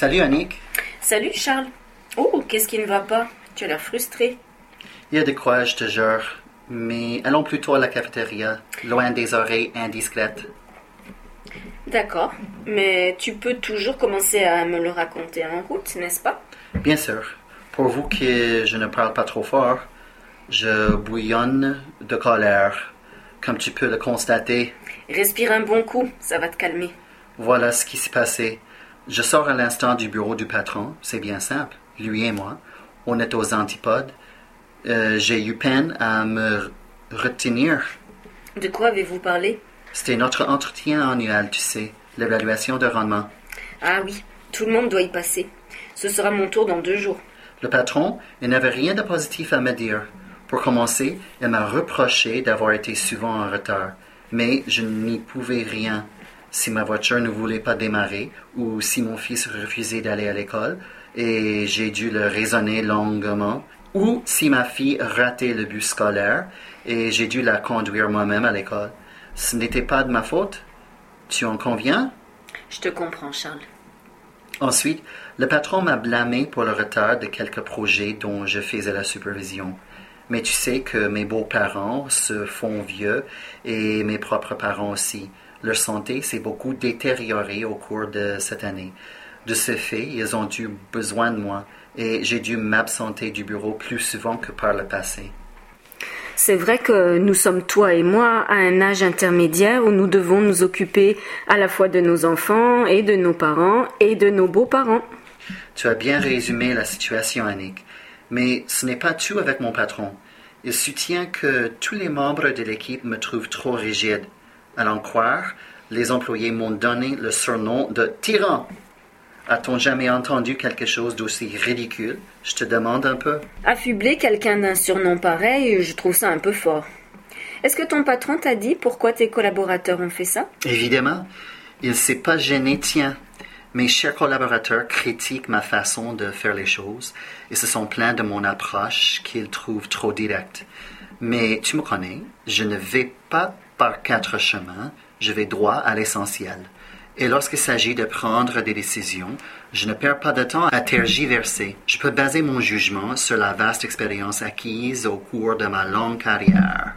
Salut Annick. Salut Charles. Oh, qu'est-ce qui ne va pas? Tu as l'air frustré. Il y a de quoi, je te jure. Mais allons plutôt à la cafétéria, loin des oreilles indiscrètes. D'accord, mais tu peux toujours commencer à me le raconter en route, n'est-ce pas? Bien sûr. Pour vous que je ne parle pas trop fort, je bouillonne de colère, comme tu peux le constater. Respire un bon coup, ça va te calmer. Voilà ce qui s'est passé. Je sors à l'instant du bureau du patron, c'est bien simple. Lui et moi, on est aux antipodes. Euh, J'ai eu peine à me retenir. De quoi avez-vous parlé? C'était notre entretien annuel, tu sais, l'évaluation de rendement. Ah oui, tout le monde doit y passer. Ce sera mon tour dans deux jours. Le patron, il n'avait rien de positif à me dire. Pour commencer, il m'a reproché d'avoir été souvent en retard, mais je n'y pouvais rien. Si ma voiture ne voulait pas démarrer ou si mon fils refusait d'aller à l'école et j'ai dû le raisonner longuement, ou si ma fille ratait le bus scolaire et j'ai dû la conduire moi-même à l'école. Ce n'était pas de ma faute. Tu en conviens? Je te comprends, Charles. Ensuite, le patron m'a blâmé pour le retard de quelques projets dont je faisais la supervision. Mais tu sais que mes beaux-parents se font vieux et mes propres parents aussi. Leur santé s'est beaucoup détériorée au cours de cette année. De ce fait, ils ont eu besoin de moi et j'ai dû m'absenter du bureau plus souvent que par le passé. C'est vrai que nous sommes, toi et moi, à un âge intermédiaire où nous devons nous occuper à la fois de nos enfants et de nos parents et de nos beaux-parents. Tu as bien résumé la situation, Annick. Mais ce n'est pas tout avec mon patron. Il soutient que tous les membres de l'équipe me trouvent trop rigide. À l'en croire, les employés m'ont donné le surnom de tyran. A-t-on jamais entendu quelque chose d'aussi ridicule? Je te demande un peu. Affubler quelqu'un d'un surnom pareil, je trouve ça un peu fort. Est-ce que ton patron t'a dit pourquoi tes collaborateurs ont fait ça? Évidemment, il s'est pas gêné, tiens. Mes chers collaborateurs critiquent ma façon de faire les choses et se sont plaints de mon approche qu'ils trouvent trop directe. Mais tu me connais, je ne vais pas par quatre chemins, je vais droit à l'essentiel. Et lorsqu'il s'agit de prendre des décisions, je ne perds pas de temps à tergiverser. Je peux baser mon jugement sur la vaste expérience acquise au cours de ma longue carrière.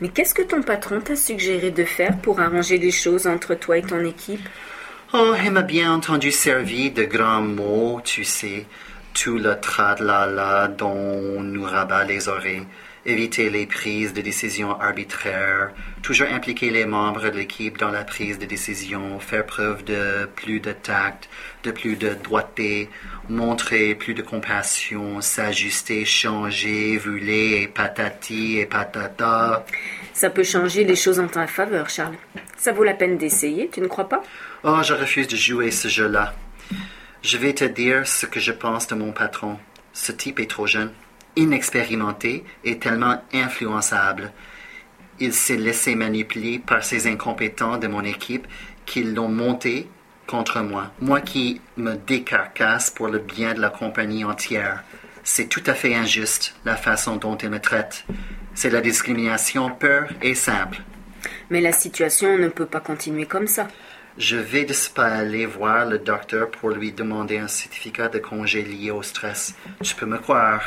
Mais qu'est-ce que ton patron t'a suggéré de faire pour arranger les choses entre toi et ton équipe? Oh, il m'a bien entendu servir de grands mots, tu sais, tout le tralala dont on nous rabat les oreilles, éviter les prises de décision arbitraires, toujours impliquer les membres de l'équipe dans la prise de décision, faire preuve de plus de tact, de plus de droiteté, montrer plus de compassion, s'ajuster, changer, voler, et patati et patata. Ça peut changer les choses en ta faveur, Charles. Ça vaut la peine d'essayer, tu ne crois pas? Oh, je refuse de jouer ce jeu-là. Je vais te dire ce que je pense de mon patron. Ce type est trop jeune, inexpérimenté et tellement influençable. Il s'est laissé manipuler par ces incompétents de mon équipe qui l'ont monté contre moi. Moi qui me décarcasse pour le bien de la compagnie entière. C'est tout à fait injuste la façon dont il me traite. C'est la discrimination pure et simple. Mais la situation ne peut pas continuer comme ça. Je vais de ce pas aller voir le docteur pour lui demander un certificat de congé lié au stress. Tu peux me croire.